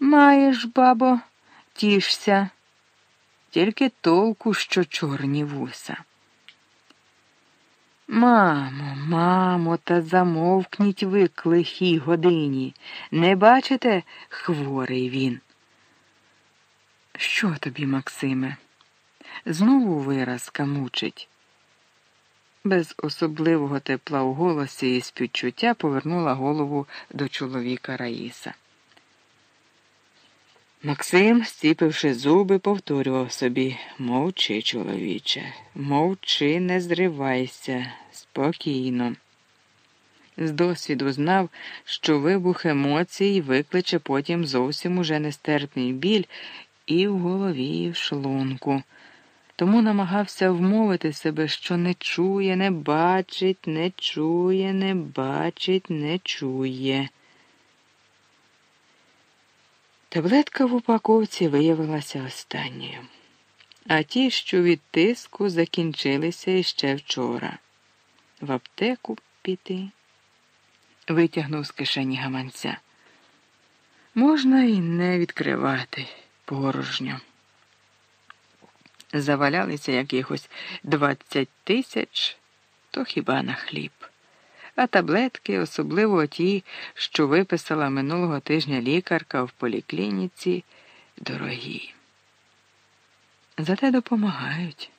Маєш, бабо, тішся, тільки толку, що чорні вуса. Мамо, мамо, та замовкніть ви к лихій годині. Не бачите, хворий він. Що тобі, Максиме? Знову виразка мучить. Без особливого тепла у голосі і співчуття повернула голову до чоловіка Раїса. Максим, стіпивши зуби, повторював собі мовчи, чоловіче, мовчи, не зривайся, спокійно. З досвіду знав, що вибух емоцій викличе потім зовсім уже нестерпний біль і в голові, і в шлунку. Тому намагався вмовити себе, що не чує, не бачить, не чує, не бачить, не чує. Таблетка в упаковці виявилася останньою, а ті, що від тиску закінчилися іще вчора. В аптеку піти, витягнув з кишені гаманця. Можна і не відкривати порожньо. Завалялися якихось двадцять тисяч, то хіба на хліб а таблетки, особливо ті, що виписала минулого тижня лікарка в поліклініці, дорогі. Зате допомагають.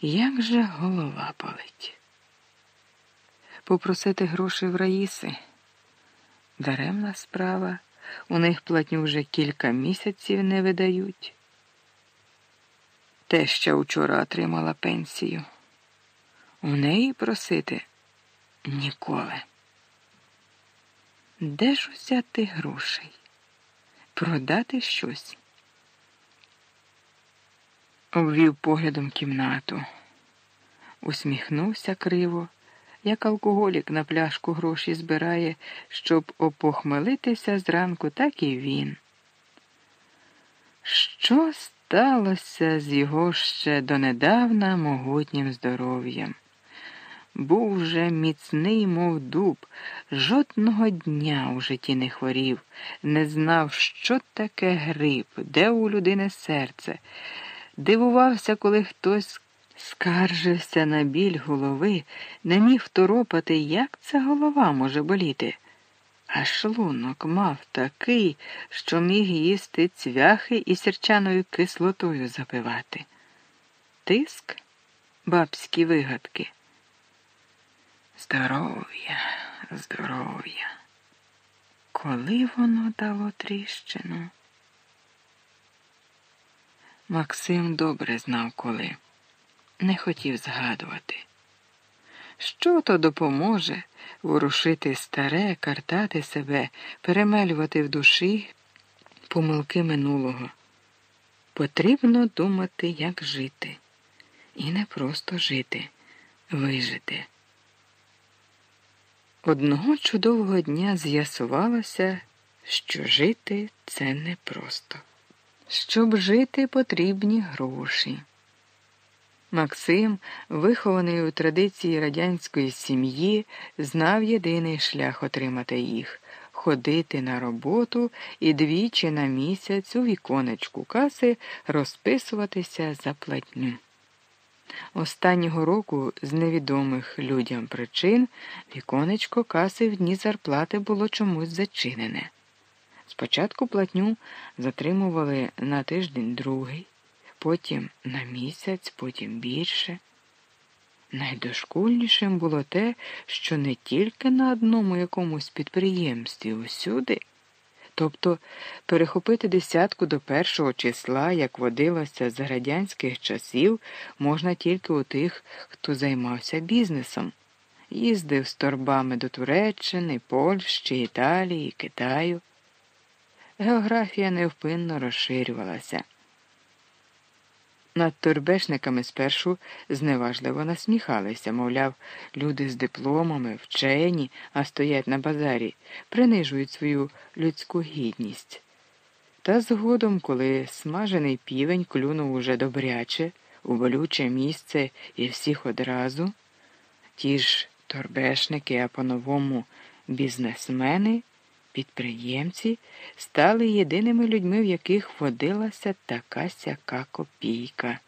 Як же голова болить? Попросити грошей в Раїси? Даремна справа, у них платню вже кілька місяців не видають. Те ще вчора отримала пенсію. У неї просити Ніколи. Де ж узяти грошей? Продати щось? Обвів поглядом кімнату, усміхнувся криво, як алкоголік на пляшку гроші збирає, щоб опохмелитися зранку, так і він. Що сталося з його ще донедавна могутнім здоров'ям? Був вже міцний, мов дуб, жодного дня у житті не хворів, не знав, що таке грип, де у людини серце. Дивувався, коли хтось скаржився на біль голови, не міг второпати, як ця голова може боліти. А шлунок мав такий, що міг їсти цвяхи і сірчаною кислотою запивати. Тиск, бабські вигадки. Здоров'я, здоров'я. Коли воно дало тріщину? Максим добре знав коли, не хотів згадувати. Що то допоможе ворушити старе, картати себе, перемелювати в душі помилки минулого. Потрібно думати, як жити, і не просто жити, вижити. Одного чудового дня з'ясувалося, що жити це непросто. Щоб жити, потрібні гроші. Максим, вихований у традиції радянської сім'ї, знав єдиний шлях отримати їх ходити на роботу і двічі на місяць у віконечку каси розписуватися за платню. Останнього року з невідомих людям причин віконечко каси в дні зарплати було чомусь зачинене. Спочатку платню затримували на тиждень другий, потім на місяць, потім більше. Найдошкульнішим було те, що не тільки на одному якомусь підприємстві усюди. Тобто перехопити десятку до першого числа, як водилося з радянських часів, можна тільки у тих, хто займався бізнесом, їздив з торбами до Туреччини, Польщі, Італії, Китаю. Географія невпинно розширювалася. Над торбешниками спершу зневажливо насміхалися, мовляв, люди з дипломами, вчені, а стоять на базарі, принижують свою людську гідність. Та згодом, коли смажений півень клюнув уже добряче, у болюче місце і всіх одразу, ті ж торбешники, а по-новому бізнесмени Підприємці стали єдиними людьми, в яких водилася така сяка копійка.